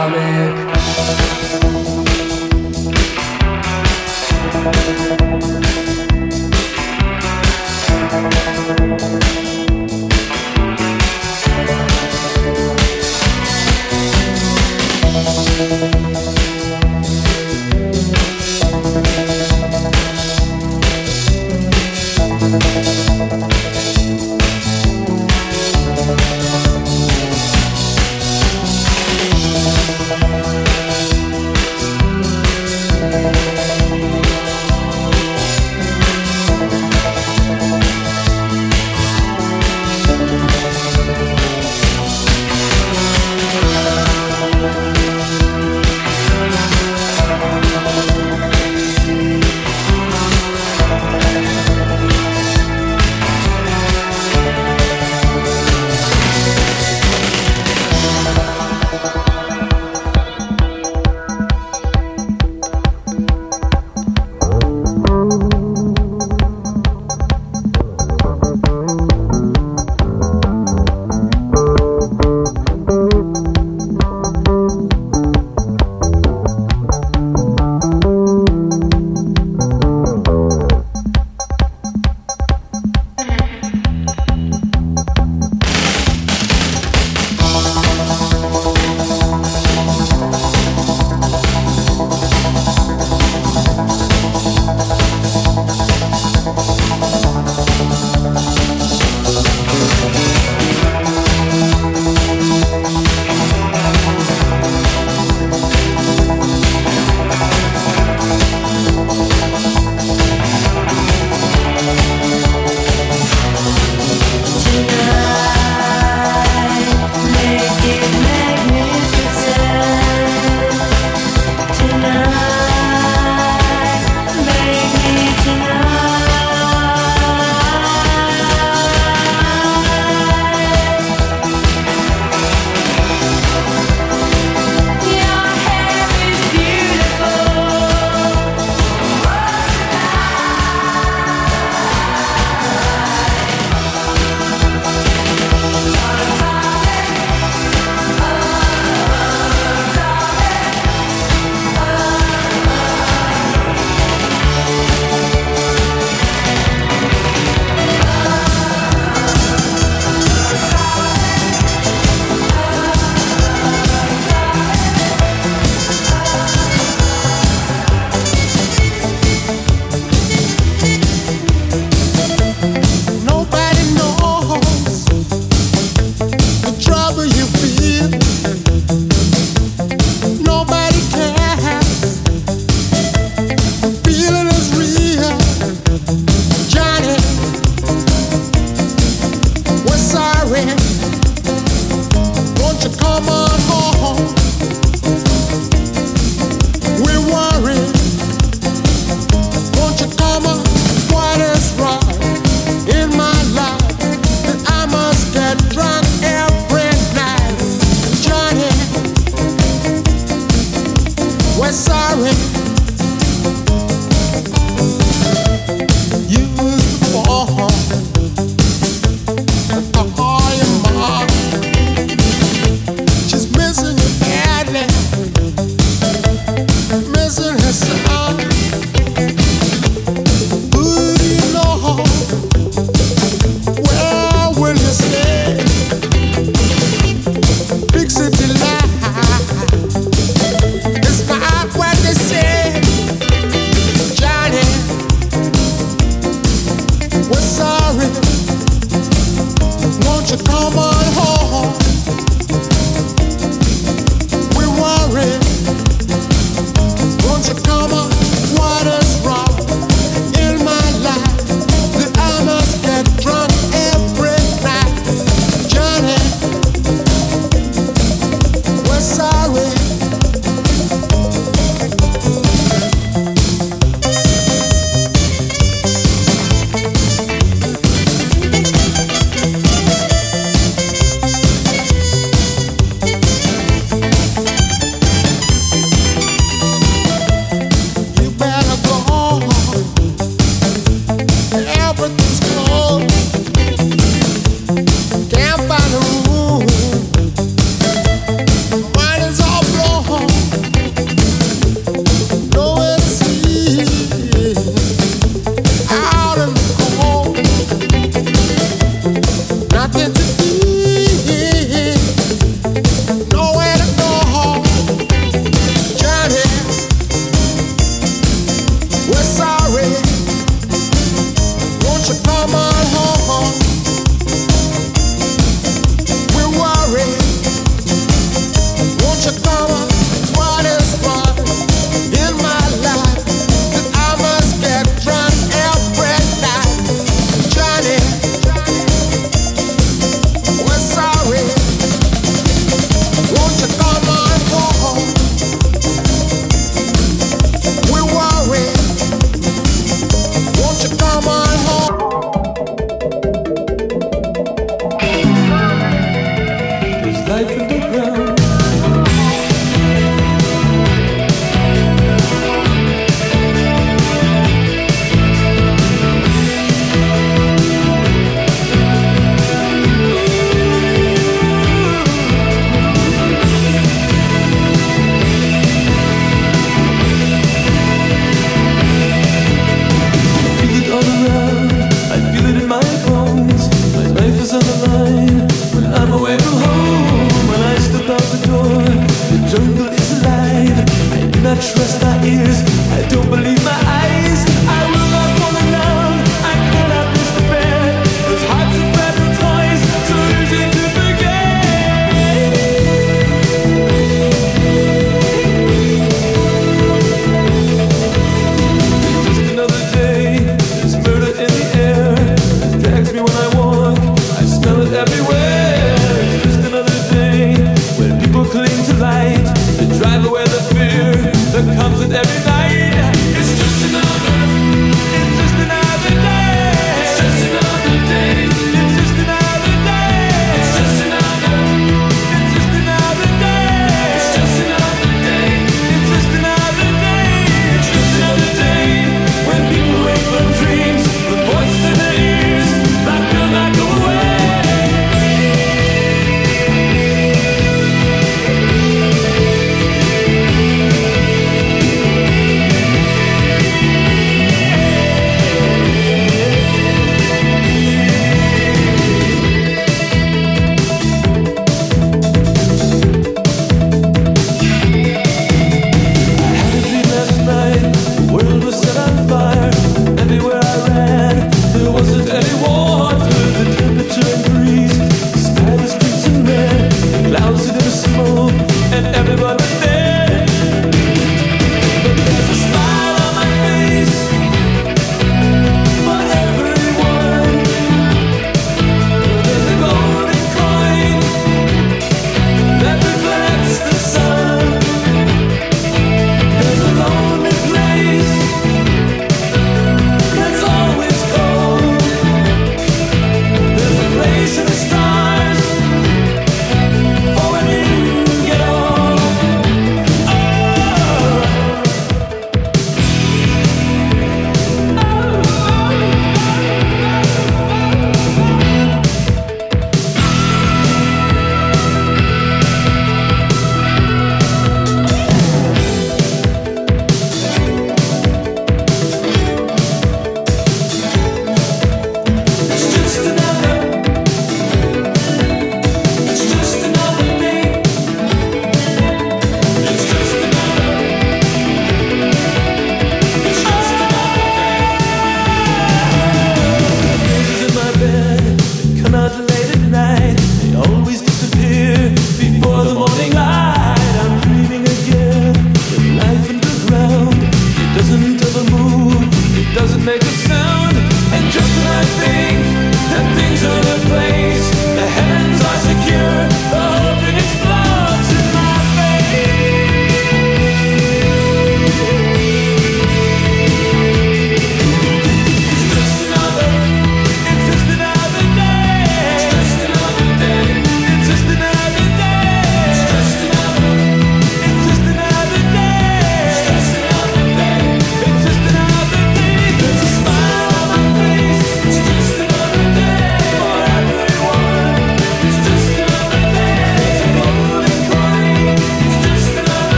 comic.